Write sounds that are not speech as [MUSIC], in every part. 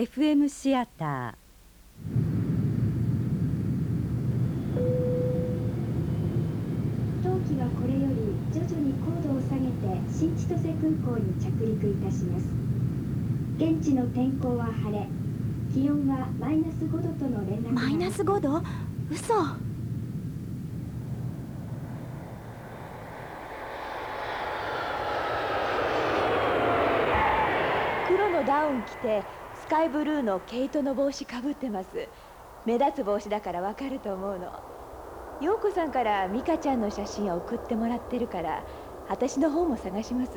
FM シアタ当機はこれより徐々に高度を下げて新千歳空港に着陸いたします。現地の天候は晴れ気温はマイナス5度との連絡が。マイナス5度？嘘。黒のダウン着てスカイブルーの毛糸の帽子かぶってます。目立つ帽子だからわかると思うの。陽子さんから美香ちゃんの写真を送ってもらってるから私の方も探します。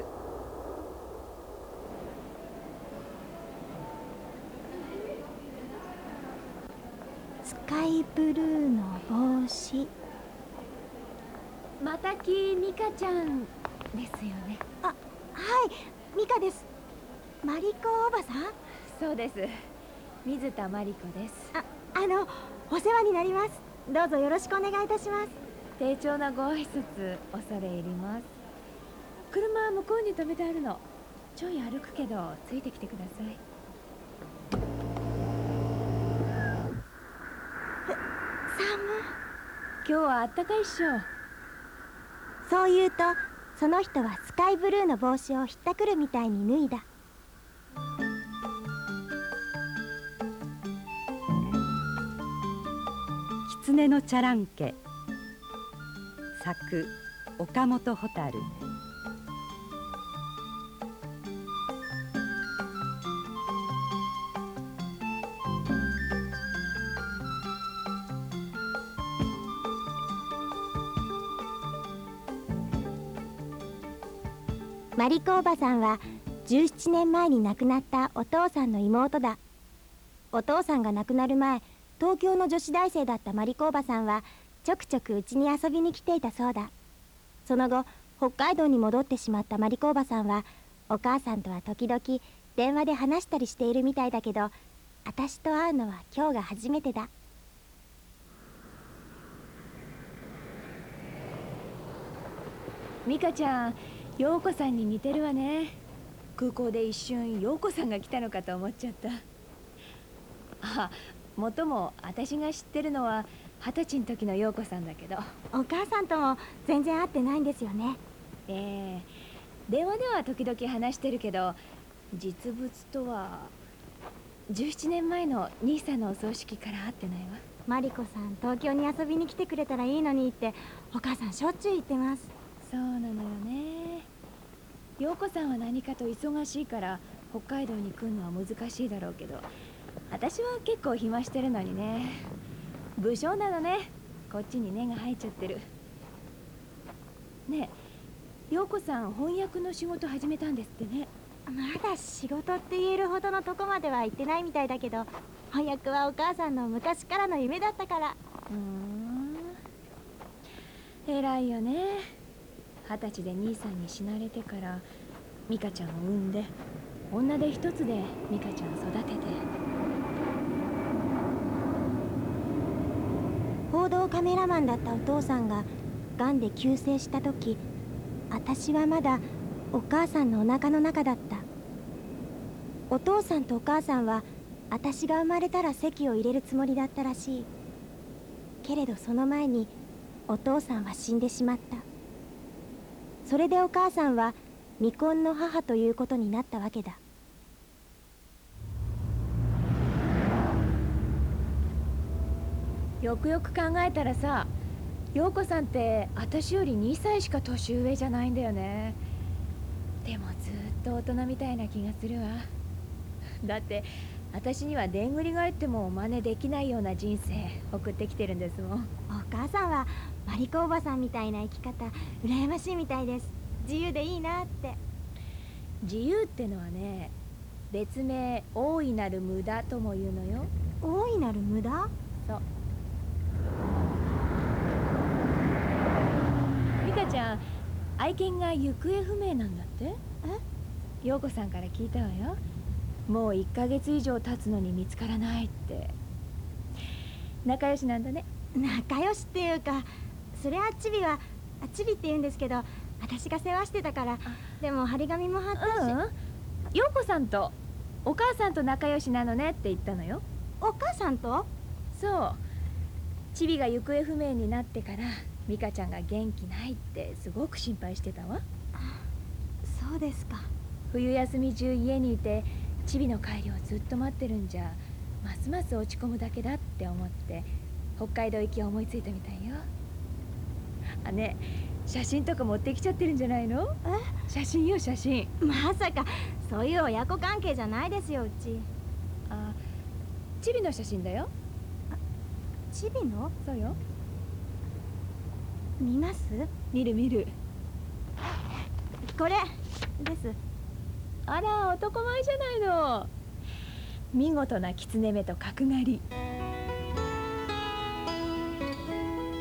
スカイブルーの帽子。またき美香ちゃんですよね。はい。ミカです。マリコおばさん？そうです。水田真理子です。ああのお世話になります。どうぞよろしくお願いいたします。丁重なご挨拶恐れ入ります。車は向こうに止めてあるの。ちょい歩くけどついてきてください。寒今日はあったかいっしょ。そう言うとその人はスカイブルーの帽子をひったくるみたいに脱いだ狐のチャランケ作岡本蛍。マリコおばさんは17年前に亡くなったお父さんの妹だ。お父さんが亡くなる前東京の女子大生だったマリコおばさんはちょくちょくうちに遊びに来ていたそうだ。その後北海道に戻ってしまったマリコおばさんはお母さんとは時々電話で話したりしているみたいだけど私と会うのは今日が初めてだ。美香ちゃん陽子さんに似てるわね。空港で一瞬陽子さんが来たのかと思っちゃった。あもとも私が知ってるのは二十歳の時の陽子さんだけど。お母さんとも全然会ってないんですよね。ええ。電話では時々話してるけど実物とは17年前の兄さんのお葬式から会ってないわ。マリコさん東京に遊びに来てくれたらいいのにってお母さんしょっちゅう言ってます。そうなのよね。陽子さんは何かと忙しいから北海道に来るのは難しいだろうけど私は結構暇してるのにね。武将なのね。こっちに根が生えちゃってる。ねえ陽子さん翻訳の仕事始めたんですってね。まだ仕事って言えるほどのとこまでは行ってないみたいだけど翻訳はお母さんの昔からの夢だったから。うーん。偉いよね。二十歳で兄さんに死なれてから美香ちゃんを産んで女手一つで美香ちゃんを育てて報道カメラマンだったお父さんが癌で急逝した時私はまだお母さんのお腹の中だった。お父さんとお母さんは私が生まれたら籍を入れるつもりだったらしい。けれどその前にお父さんは死んでしまった。それでお母さんは未婚の母ということになったわけだ。よくよく考えたらさ陽子さんって私より2歳しか年上じゃないんだよね。でもずっと大人みたいな気がするわ。だって私にはでんぐり返っても真似できないような人生送ってきてるんですもん。お母さんはマリコおばさんみたいな生き方羨ましいみたいです。自由でいいなって。自由ってのはね別名大いなる無駄とも言うのよ。大いなる無駄？そう美香ちゃん愛犬が行方不明なんだって？え？陽子さんから聞いたわよ。もう1ヶ月以上経つのに見つからないって。仲良しなんだね。仲良しっていうかそれはチビはあチビって言うんですけど私が世話してたからでも張り紙も貼ったし、うん。陽子さんとお母さんと仲良しなのねって言ったのよ。お母さんと？そうチビが行方不明になってから美香ちゃんが元気ないってすごく心配してたわ。そうですか。冬休み中家にいてチビの帰りをずっと待ってるんじゃますます落ち込むだけだって思って北海道行きを思いついたみたいよ。あね写真とか持ってきちゃってるんじゃないの？写真よ写真。まさかそういう親子関係じゃないですようち。あチビの写真だよチビのそうよ。見ます？見る見る。これです。あら男前じゃないの。見事な狐目と角刈り。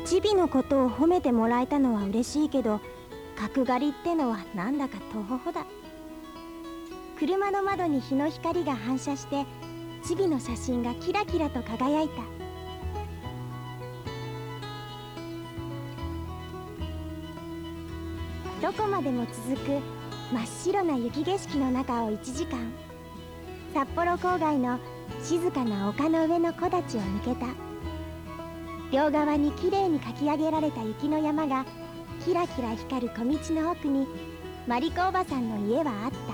チビのことを褒めてもらえたのは嬉しいけど角刈りってのはなんだかとほほだ。車の窓に日の光が反射してチビの写真がキラキラと輝いた。こまでも続く真っ白な雪景色の中を1時間札幌郊外の静かな丘の上の木立を抜けた。両側にきれいにかき上げられた雪の山がキラキラ光る小道の奥にマリコおばさんの家はあった。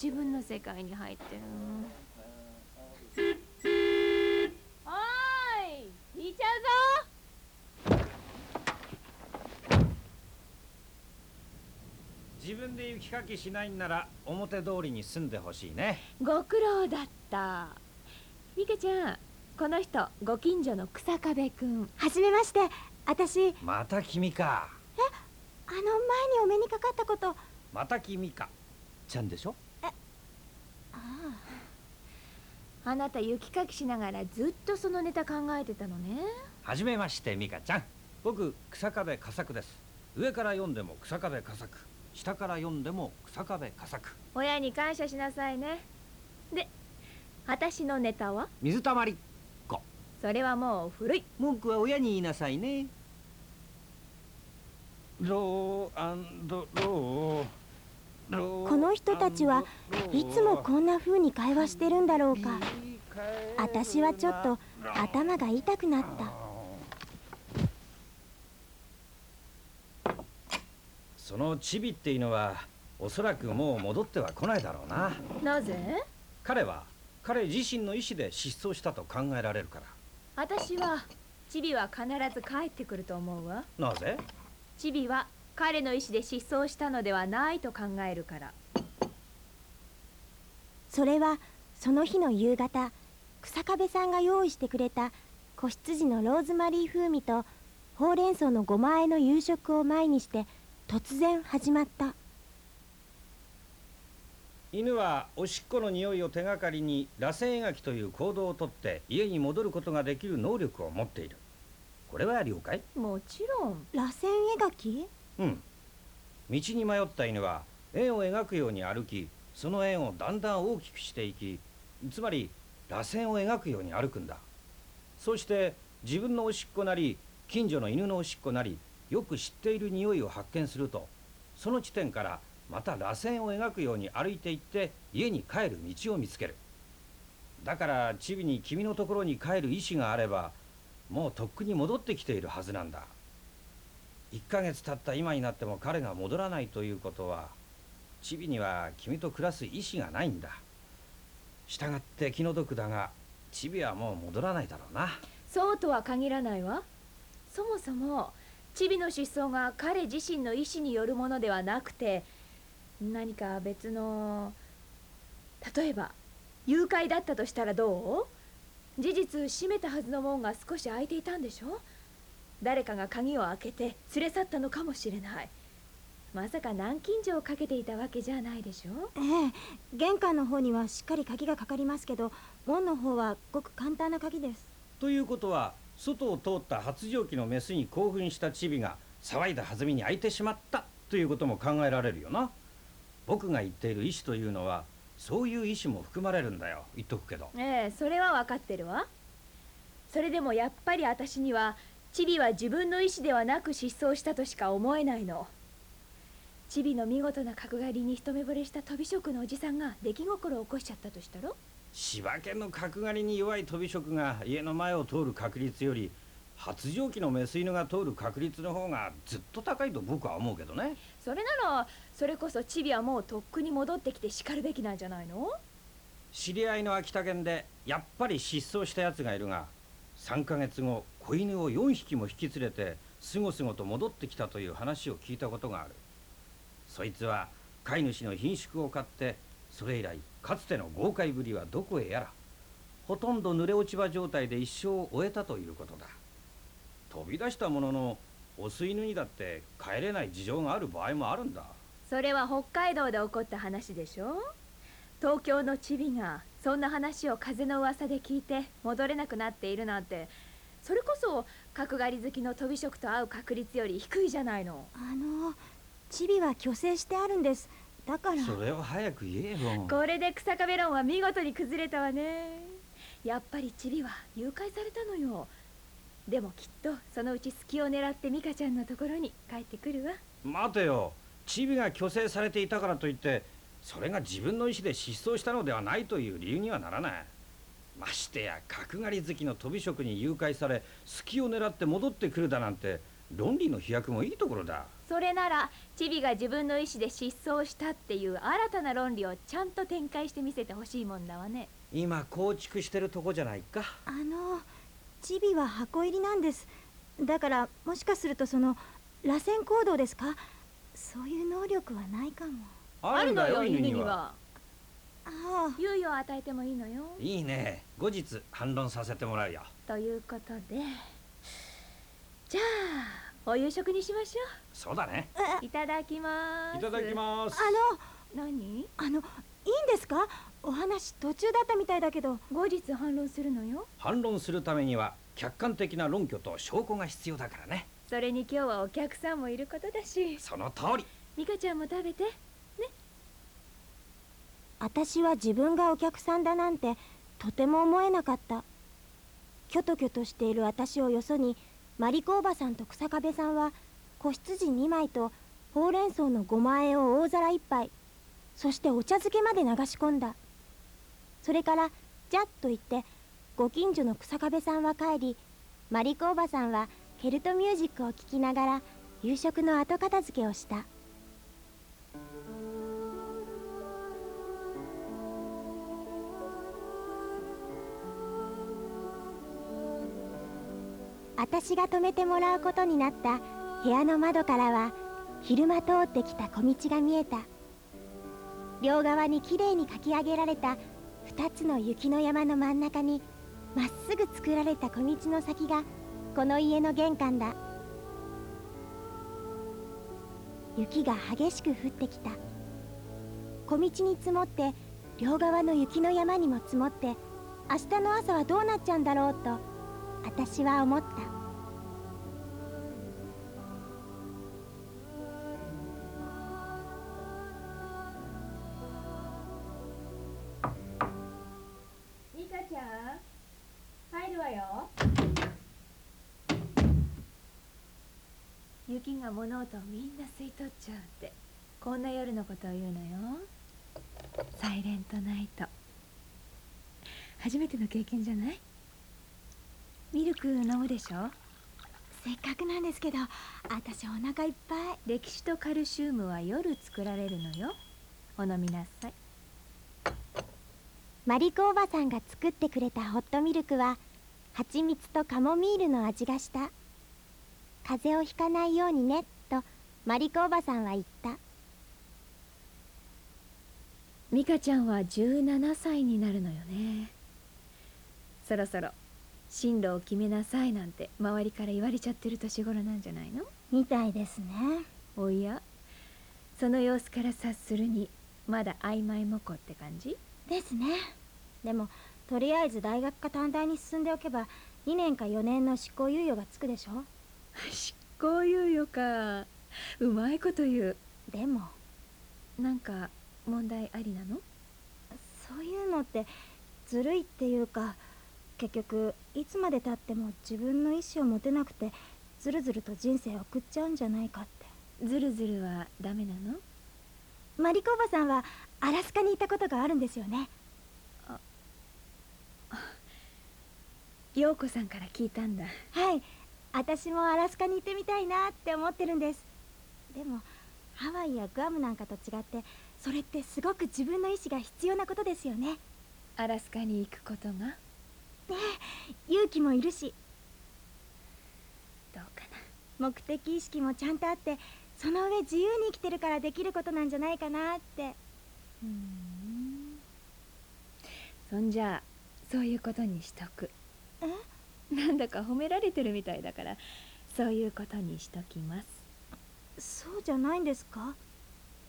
自分の世界に入ってるおーい引いちゃうぞ自分で雪かきしないんなら表通りに住んでほしいね。ご苦労だった。ミカちゃんこの人ご近所の草壁くん。はじめまして。私。また君か。あの前にお目にかかったこと。また君か。ちゃんでしょ？あなた雪かきしながらずっとそのネタ考えてたのね。はじめましてミカちゃん。僕草壁佳作です。上から読んでも草壁佳作。下から読んでも草壁佳作。親に感謝しなさいね。で私のネタは？水たまりっ子。それはもう古い。文句は親に言いなさいね。ローアンドローローこの人たちはいつもこんな風に会話してるんだろうか。私はちょっと頭が痛くなった。そのチビっていうのはおそらくもう戻っては来ないだろうな。なぜ？彼は彼自身の意思で失踪したと考えられるから。私はチビは必ず帰ってくると思うわ。なぜ？チビは彼の意思で失踪したのではないと考えるから。それはその日の夕方草壁さんが用意してくれた子羊のローズマリー風味とほうれん草のごま和えの夕食を前にして突然始まった。犬はおしっこの匂いを手がかりに螺旋描きという行動をとって家に戻ることができる能力を持っている。これは了解。もちろん。螺旋描き？うん。道に迷った犬は円を描くように歩きその円をだんだん大きくしていきつまり螺旋を描くように歩くんだ。そして自分のおしっこなり近所の犬のおしっこなりよく知っている匂いを発見するとその地点からまた螺旋を描くように歩いていって家に帰る道を見つける。だからチビに君のところに帰る意志があればもうとっくに戻ってきているはずなんだ。1ヶ月経った今になっても彼が戻らないということはチビには君と暮らす意志がないんだ。従って気の毒だがチビはもう戻らないだろうな。そうとは限らないわ。そもそもチビの失踪が彼自身の意思によるものではなくて何か別の例えば誘拐だったとしたらどう？事実閉めたはずの門が少し開いていたんでしょ？誰かが鍵を開けて連れ去ったのかもしれない。まさか南京錠をかけていたわけじゃないでしょ？ええ玄関の方にはしっかり鍵がかかりますけど門の方はごく簡単な鍵です。ということは外を通った発情期のメスに興奮したチビが騒いだ弾みに開いてしまったということも考えられるよな。僕が言っている意思というのはそういう意思も含まれるんだよ。言っとくけど。ええそれは分かってるわ。それでもやっぱり私にはチビは自分の意思ではなく失踪したとしか思えないの。チビの見事な角刈りに一目惚れした飛び職のおじさんが出来心を起こしちゃったとしたろ？柴犬の角刈りに弱い飛び職が家の前を通る確率より発情期のメス犬が通る確率の方がずっと高いと僕は思うけどね。それならそれこそチビはもうとっくに戻ってきて叱るべきなんじゃないの？知り合いの秋田県でやっぱり失踪したやつがいるが3ヶ月後子犬を4匹も引き連れてすごすごと戻ってきたという話を聞いたことがある。そいつは飼い主の品種を買ってそれ以来かつての豪快ぶりはどこへやらほとんど濡れ落ち葉状態で一生を終えたということだ。飛び出したもののオス犬にだって帰れない事情がある場合もあるんだ。それは北海道で起こった話でしょ東京のチビがそんな話を風の噂で聞いて戻れなくなっているなんてそれこそ角刈り好きの飛び職と会う確率より低いじゃないの。あのチビは虚勢してあるんです。だから。それを早く言えよ。これで草壁論は見事に崩れたわね。やっぱりチビは誘拐されたのよ。でもきっとそのうち隙を狙ってミカちゃんのところに帰ってくるわ。待てよ。チビが虚勢されていたからといってそれが自分の意思で失踪したのではないという理由にはならないましてや角刈り好きの飛び職に誘拐され隙を狙って戻ってくるだなんて論理の飛躍もいいところだ。それならチビが自分の意思で失踪したっていう新たな論理をちゃんと展開してみせてほしいもんだわね。今構築してるとこじゃないか。あのチビは箱入りなんです。だからもしかするとその螺旋行動ですか？そういう能力はないかも。あるんだよ犬にには。ああ猶予を与えてもいいのよ。いいね。後日反論させてもらうよ。ということで。じゃあお夕食にしましょそうだね。ういただきます。いただきます。あの何？あのいいんですか？お話途中だったみたいだけど。後日反論するのよ。反論するためには客観的な論拠と証拠が必要だからね。それに今日はお客さんもいることだし。その通り。ミカちゃんも食べて私は自分がお客さんだなんてとても思えなかった。キョトキョトしている私をよそにマリコおばさんと草壁さんは子羊2枚とほうれん草のごま和えを大皿1杯そしてお茶漬けまで流し込んだ。それから「じゃっ」と言ってご近所の草壁さんは帰りマリコおばさんはケルトミュージックを聴きながら夕食の後片付けをした。私が泊めてもらうことになった。部屋の窓からは昼間通ってきた小道が見えた。両側にきれいに描き上げられた。2つの雪の山の真ん中に。まっすぐ作られた小道の先が。この家の玄関だ。雪が激しく降ってきた。小道に積もって。両側の雪の山にも積もって。明日の朝はどうなっちゃうんだろうと。私は思った。ミカちゃん入るわよ。雪が物音をみんな吸い取っちゃうって。こんな夜のことを言うのよ。サイレントナイト。初めての経験じゃない？ミルク飲むでしょ？せっかくなんですけど私お腹いっぱい。歴史とカルシウムは夜作られるのよ。お飲みなさい。マリコおばさんが作ってくれたホットミルクは蜂蜜とカモミールの味がした。風邪をひかないようにねとマリコおばさんは言った。ミカちゃんは17歳になるのよね。そろそろ進路を決めなさいなんて周りから言われちゃってる年頃なんじゃないの？みたいですね。おや？その様子から察するにまだ曖昧模倣って感じ？ですね。でもとりあえず大学か短大に進んでおけば2年か4年の執行猶予がつくでしょ？執行猶予か。うまいこと言う。でも。なんか問題ありなの？そういうのってずるいっていうか結局いつまでたっても自分の意思を持てなくてずるずると人生を送っちゃうんじゃないかって。ずるずるはダメなの？マリコおばさんはアラスカに行ったことがあるんですよね。陽子さんから聞いたんだ。はい。私もアラスカに行ってみたいなって思ってるんです。でもハワイやグアムなんかと違ってそれってすごく自分の意志が必要なことですよね。アラスカに行くことが？勇気もいるし。どうか目的意識もちゃんとあってその上自由に生きてるからできることなんじゃないかなって。なうん。そんじゃあそういうことにしとく。え？なんだか褒められてるみたいだからそういうことにしときます。そうじゃないんですか？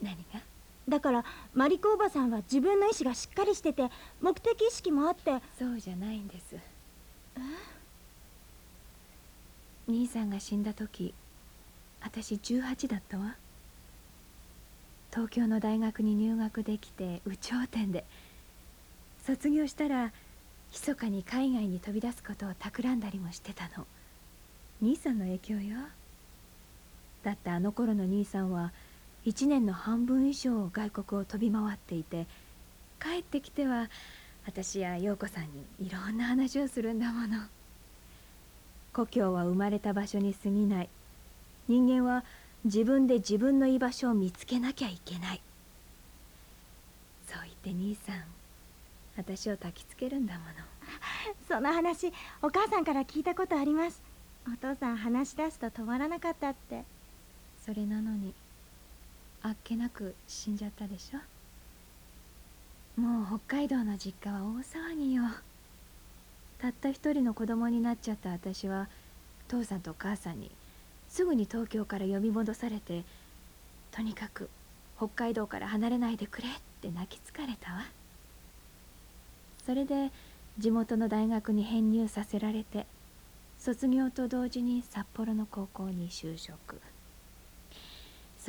何が？だからマリコおばさんは自分の意志がしっかりしてて目的意識もあって。そうじゃないんです。兄さんが死んだ時私18だったわ。東京の大学に入学できて有頂天で。卒業したら密かに海外に飛び出すことを企んだりもしてたの。兄さんの影響よ。だってあの頃の兄さんは1年の半分以上外国を飛び回っていて帰ってきては私や陽子さんにいろんな話をするんだもの。故郷は生まれた場所に過ぎない。人間は自分で自分の居場所を見つけなきゃいけない。そう言って兄さん私を焚きつけるんだもの。その話お母さんから聞いたことあります。お父さん話し出すと止まらなかったって。それなのにあっけなく死んじゃったでしょ？もう北海道の実家は大騒ぎよ。たった一人の子供になっちゃった私は父さんと母さんにすぐに東京から呼び戻されてとにかく北海道から離れないでくれって泣きつかれたわ。それで地元の大学に編入させられて卒業と同時に札幌の高校に就職。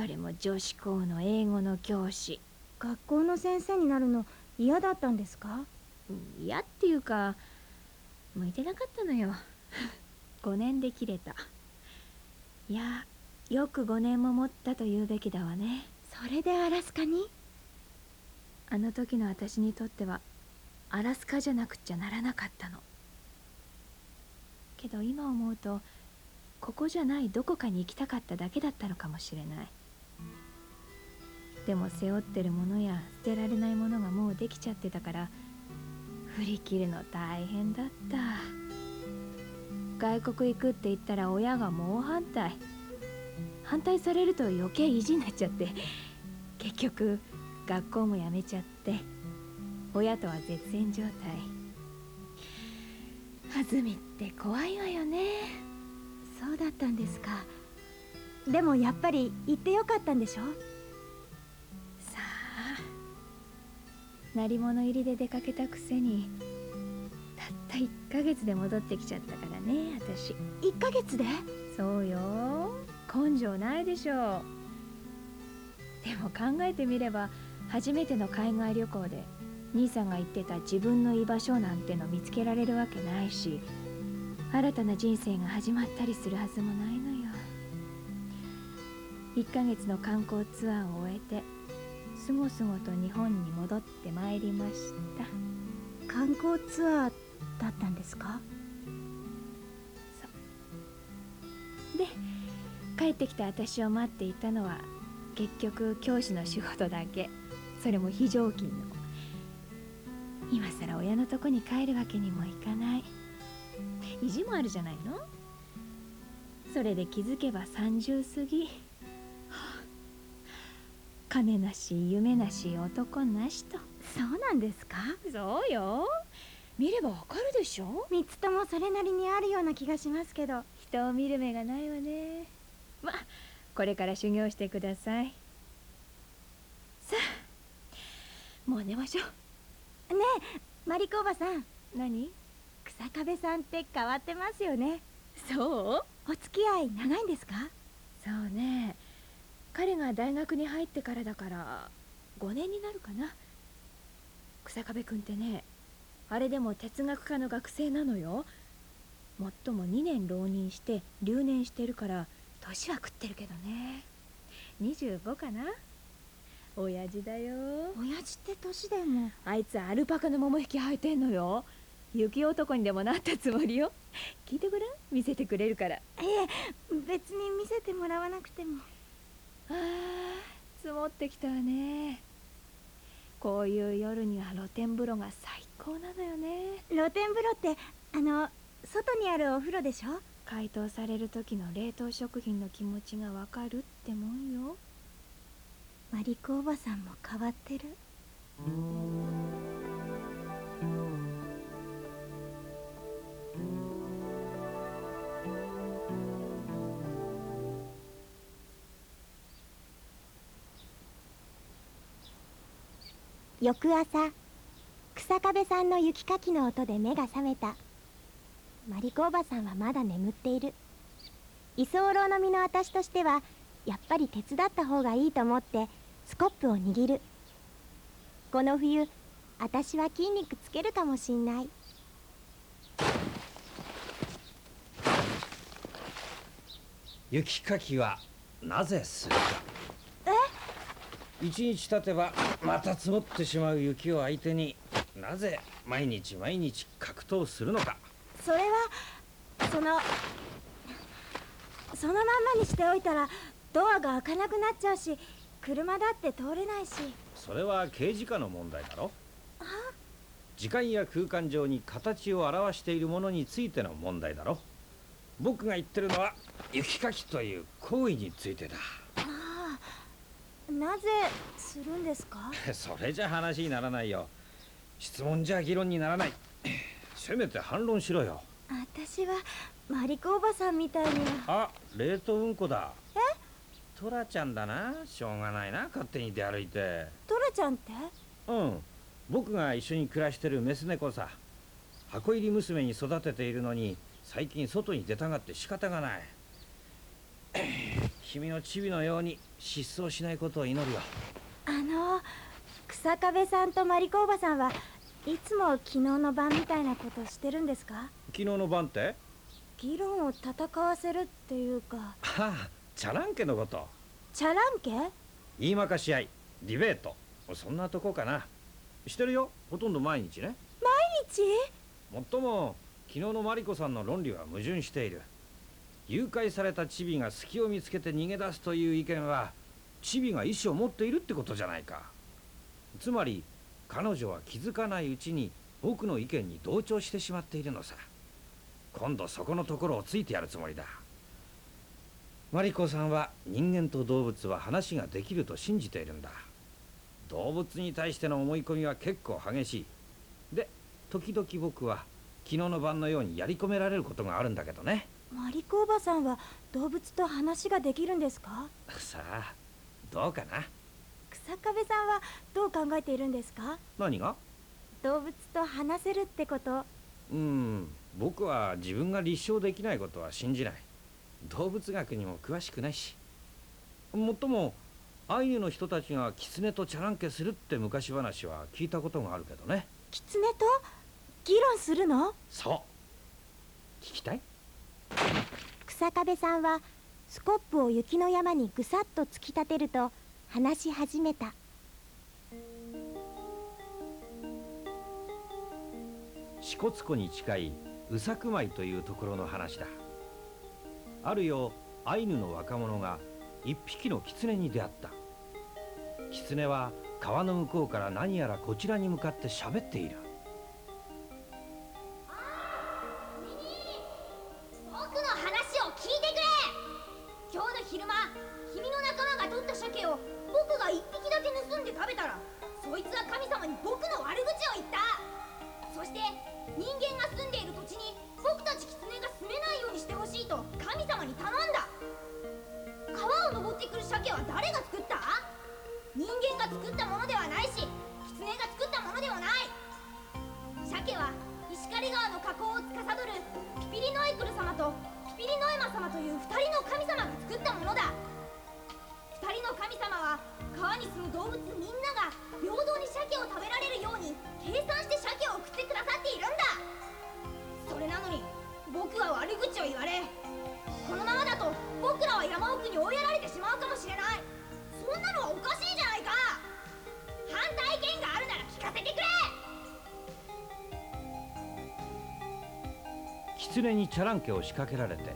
それも女子校の英語の教師。学校の先生になるの嫌だったんですか？うん嫌っていうか向いてなかったのよ。[LAUGHS] 5年で切れた。いやよく5年も持ったと言うべきだわね。それでアラスカに？あの時の私にとってはアラスカじゃなくっちゃならなかったの。けど今思うとここじゃないどこかに行きたかっただけだったのかもしれないでも背負ってるものや捨てられないものがもうできちゃってたから振り切るの大変だった。外国行くって言ったら親が猛反対。反対されると余計意地になっちゃって結局学校も辞めちゃって親とは絶縁状態。弾みって怖いわよね。そうだったんですか。でもやっぱり行ってよかったんでしょ？鳴り物入りで出かけたくせにたった1ヶ月で戻ってきちゃったからね私。1ヶ月で？そうよ。根性ないでしょでも考えてみれば初めての海外旅行で兄さんが言ってた自分の居場所なんての見つけられるわけないし新たな人生が始まったりするはずもないのよ。1ヶ月の観光ツアーを終えてすごすごと日本に戻ってまいりました。観光ツアーだったんですか？で帰ってきた私を待っていたのは結局教師の仕事だけ。それも非常勤の今さら親のとこに帰るわけにもいかない。意地もあるじゃないの？それで気づけば30過ぎ、はあ金なし夢なし男なしと。そうなんですか？そうよ。見ればわかるでしょ？3つともそれなりにあるような気がしますけど。人を見る目がないわね。まあこれから修行してください。さあもう寝ましょう。ねえマリコおばさん。何？草壁さんって変わってますよね。そう？お付き合い長いんですか？そうね彼が大学に入ってからだから5年になるかな。草壁くんってねあれでも哲学科の学生なのよ。もっとも2年浪人して留年してるから年は食ってるけどね。25かな。親父だよ。親父って年でも。あいつアルパカの桃引き履いてんのよ。雪男にでもなったつもりよ。聞いてごらん。見せてくれるから。いえ別に見せてもらわなくてもあ [LAUGHS] ー積もってきたわね。こういう夜には露天風呂が最高なのよね。露天風呂ってあの外にあるお風呂でしょ？解凍される時の冷凍食品の気持ちがわかるってもんよ。マリコおばさんも変わってる翌朝草壁さんの雪かきの音で目が覚めた。マリコおばさんはまだ眠っている。居候の身の私としてはやっぱり手伝った方がいいと思ってスコップを握る。この冬私は筋肉つけるかもしんない。雪かきはなぜするか。一日経てばまた積もってしまう雪を相手になぜ毎日毎日格闘するのか。それはそのそのまんまにしておいたらドアが開かなくなっちゃうし車だって通れないし。それは刑事課の問題だろ。時間や空間上に形を表しているものについての問題だろ。僕が言ってるのは雪かきという行為についてだなぜするんですか？[LAUGHS] それじゃ話にならないよ。質問じゃ議論にならない。[COUGHS] せめて反論しろよ。私はマリコおばさんみたいに。はあ冷凍うんこだ。え？トラちゃんだな。しょうがないな勝手に出歩いて。トラちゃんって？うん。僕が一緒に暮らしてるメス猫さ。箱入り娘に育てているのに最近外に出たがって仕方がない。[COUGHS] 君のチビのように失踪しないことを祈るよ。あの草壁さんとマリコおばさんはいつも昨日の晩みたいなことしてるんですか？昨日の晩って？議論を戦わせるっていうか。はあチャランケのこと。チャランケ言いまかし合いディベート。そんなとこかな。してるよ。ほとんど毎日ね。日？もっとも昨日のマリコさんの論理は矛盾している誘拐されたチビが隙を見つけて逃げ出すという意見はチビが意志を持っているってことじゃないか。つまり彼女は気づかないうちに僕の意見に同調してしまっているのさ。今度そこのところをついてやるつもりだ。マリコさんは人間と動物は話ができると信じているんだ。動物に対しての思い込みは結構激しい。で時々僕は昨日の晩のようにやり込められることがあるんだけどね。マリコおばさんは動物と話ができるんですか？さあどうかな？草壁さんはどう考えているんですか？何が？動物と話せるってこと。うん。僕は自分が立証できないことは信じない。動物学にも詳しくないし。もっともアイヌの人たちが狐とチャランケするって昔話は聞いたことがあるけどね。狐と？議論するの？そう。聞きたい？草壁さんはスコップを雪の山にぐさっと突き立てると話し始めた。支笏湖に近い宇佐久舞というところの話だ。あるよアイヌの若者が一匹の狐に出会った。狐は川の向こうから何やらこちらに向かって喋っている。狐にチャランケを仕掛けられて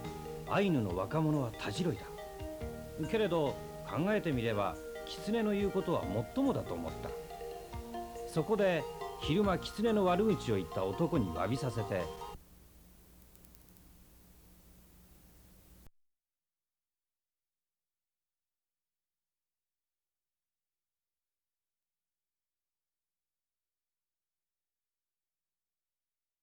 アイヌの若者はたじろいだ。けれど考えてみれば狐の言うことはもっともだと思った。そこで昼間狐の悪口を言った男に詫びさせて